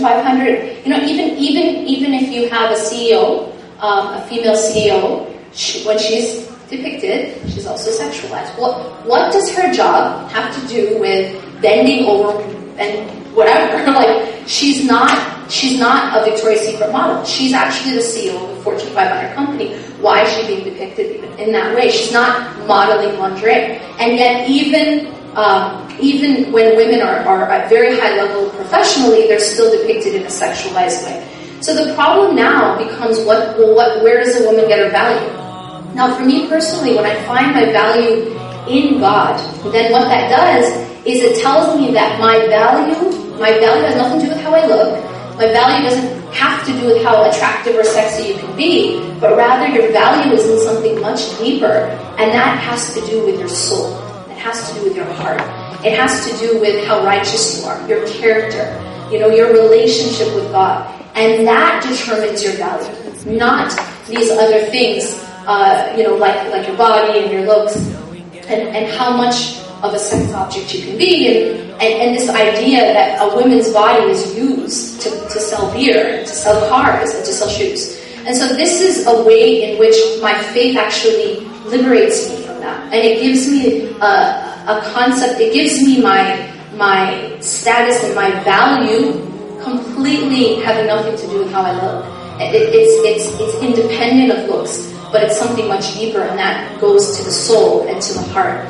Fortune 500, you know, even even even if you have a CEO, um, a female CEO, she, when she's depicted, she's also sexualized. What what does her job have to do with bending over and whatever? like she's not she's not a Victoria's Secret model. She's actually the CEO of a Fortune 500 company. Why is she being depicted in that way? She's not modeling lingerie, and yet even um, even when women are, are at very high level professionally, they're still depicted in a sexualized way. So the problem now becomes what, well, what, where does a woman get her value? Now, for me personally, when I find my value in God, then what that does is it tells me that my value, my value has nothing to do with how I look. My value doesn't have to do with how attractive or sexy you can be, but rather your value is in something much deeper, and that has to do with your soul has to do with your heart. It has to do with how righteous you are, your character, you know, your relationship with God. And that determines your value, not these other things, uh, you know, like, like your body and your looks and, and how much of a sex object you can be and, and, and this idea that a woman's body is used to, to sell beer, to sell cars, and to sell shoes. And so this is a way in which my faith actually liberates me it gives me a, a concept. It gives me my my status and my value completely having nothing to do with how I look. It, it's it's it's independent of looks, but it's something much deeper, and that goes to the soul and to the heart.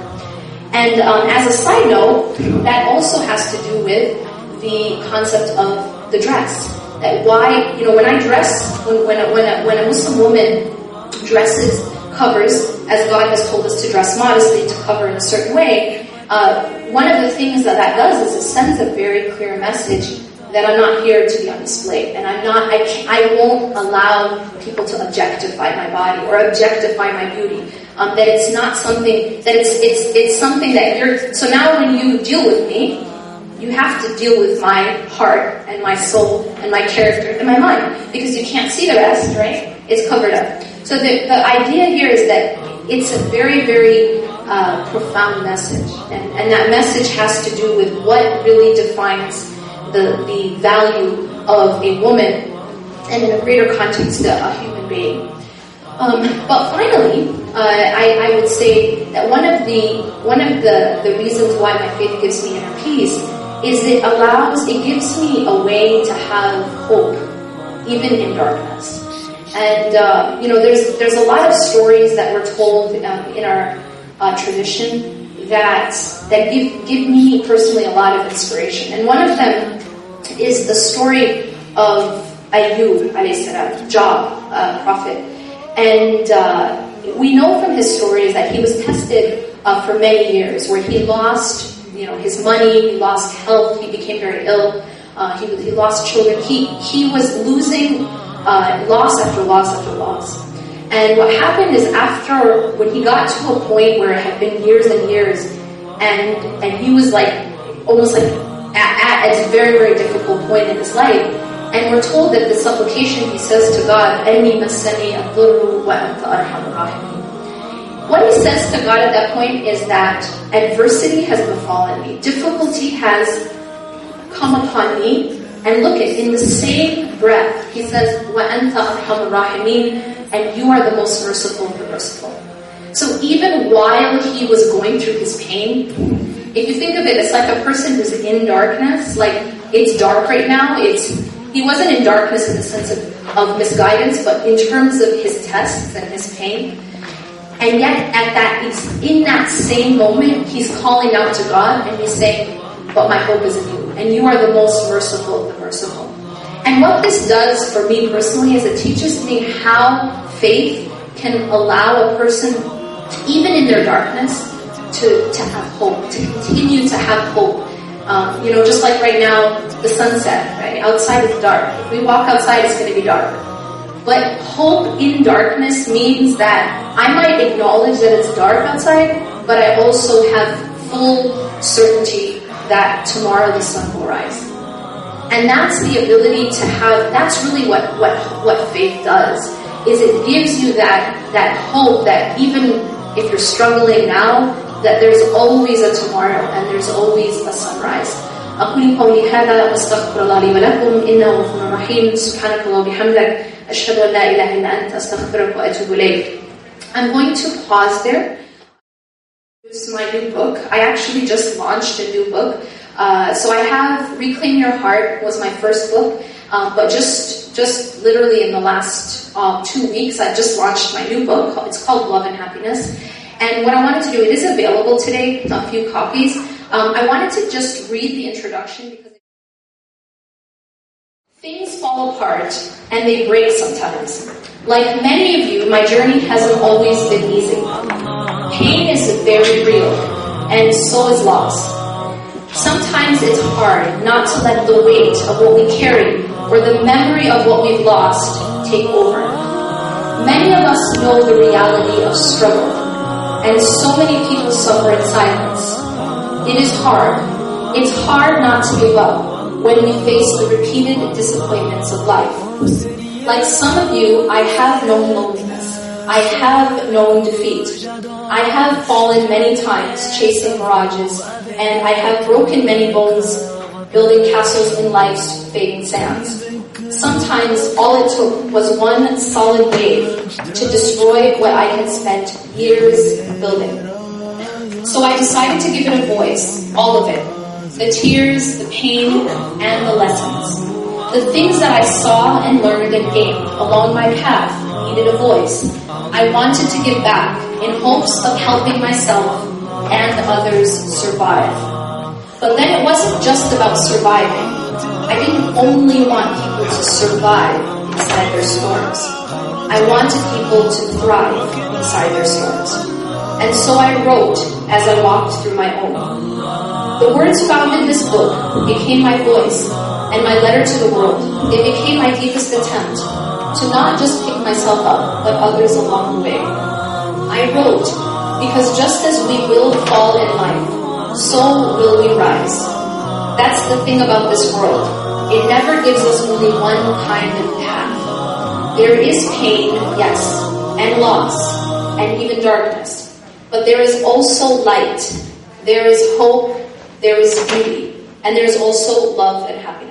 And um, as a side note, that also has to do with the concept of the dress. That why you know when I dress when when a, when a, when a Muslim woman dresses covers, as God has told us to dress modestly, to cover in a certain way, uh, one of the things that that does is it sends a very clear message that I'm not here to be on display, and I'm not. I I won't allow people to objectify my body or objectify my beauty. Um, that it's not something that it's it's it's something that you're. So now when you deal with me, you have to deal with my heart and my soul and my character and my mind because you can't see the rest, right? It's covered up. So the, the idea here is that it's a very, very uh, profound message. And, and that message has to do with what really defines the, the value of a woman and in a greater context, a human being. Um, but finally, uh, I, I, would say that one of the one of the, the reasons why my faith gives me inner peace is it allows it gives me a way to have hope even in darkness. And uh, you know, there's there's a lot of stories that were told um, in our uh, tradition that that give give me personally a lot of inspiration. And one of them is the story of Ayub salam, Job, uh, prophet. And uh, we know from his stories that he was tested uh, for many years, where he lost you know his money, he lost health, he became very ill. Uh, he, he lost children. He he was losing uh, loss after loss after loss. And what happened is after when he got to a point where it had been years and years, and and he was like almost like at, at a very very difficult point in his life. And we're told that the supplication he says to God, "Ani masani wa What he says to God at that point is that adversity has befallen me, difficulty has come upon me, and look at in the same breath, he says, وَأَنْتَ أَرْحَمُ الرَّاحِمِينَ And you are the most merciful of the merciful. So even while he was going through his pain, if you think of it, it's like a person who's in darkness, like it's dark right now, it's he wasn't in darkness in the sense of, of misguidance, but in terms of his tests and his pain. And yet at that in that same moment, he's calling out to God and he's saying, But my hope is in you and you are the most merciful of the merciful. And what this does for me personally is it teaches me how faith can allow a person, even in their darkness, to, to have hope, to continue to have hope. Um, you know, just like right now, the sunset, right? Outside is dark. If we walk outside, it's going to be dark. But hope in darkness means that I might acknowledge that it's dark outside, but I also have full certainty that tomorrow the sun will rise. And that's the ability to have, that's really what, what, what faith does, is it gives you that, that hope that even if you're struggling now, that there's always a tomorrow and there's always a sunrise. أقول قولي هذا وأستغفر الله لي ولكم إنه غفور رحيم سبحانك اللهم وبحمدك أشهد أن لا إله إلا أنت أستغفرك وأتوب إليك I'm going to pause there. This is my new book. I actually just launched a new book. Uh, so I have Reclaim Your Heart was my first book, um, but just just literally in the last uh, two weeks, I've just launched my new book. It's called Love and Happiness. And what I wanted to do, it is available today, a few copies. Um, I wanted to just read the introduction because things fall apart and they break sometimes. Like many of you, my journey hasn't always been easy. Pain is very real, and so is loss. Sometimes it's hard not to let the weight of what we carry or the memory of what we've lost take over. Many of us know the reality of struggle, and so many people suffer in silence. It is hard. It's hard not to give up when we face the repeated disappointments of life. Like some of you, I have known loneliness. I have known defeat. I have fallen many times chasing mirages, and I have broken many bones building castles in life's fading sands. Sometimes all it took was one solid wave to destroy what I had spent years building. So I decided to give it a voice, all of it. The tears, the pain, and the lessons. The things that I saw and learned and gained along my path needed a voice. I wanted to give back in hopes of helping myself and others survive. But then it wasn't just about surviving. I didn't only want people to survive inside their storms. I wanted people to thrive inside their storms. And so I wrote as I walked through my own. The words found in this book became my voice and my letter to the world. It became my deepest attempt to not just myself up, but others along the way. I wrote because just as we will fall in life, so will we rise. That's the thing about this world. It never gives us only one kind of path. There is pain, yes, and loss, and even darkness. But there is also light. There is hope. There is beauty. And there is also love and happiness.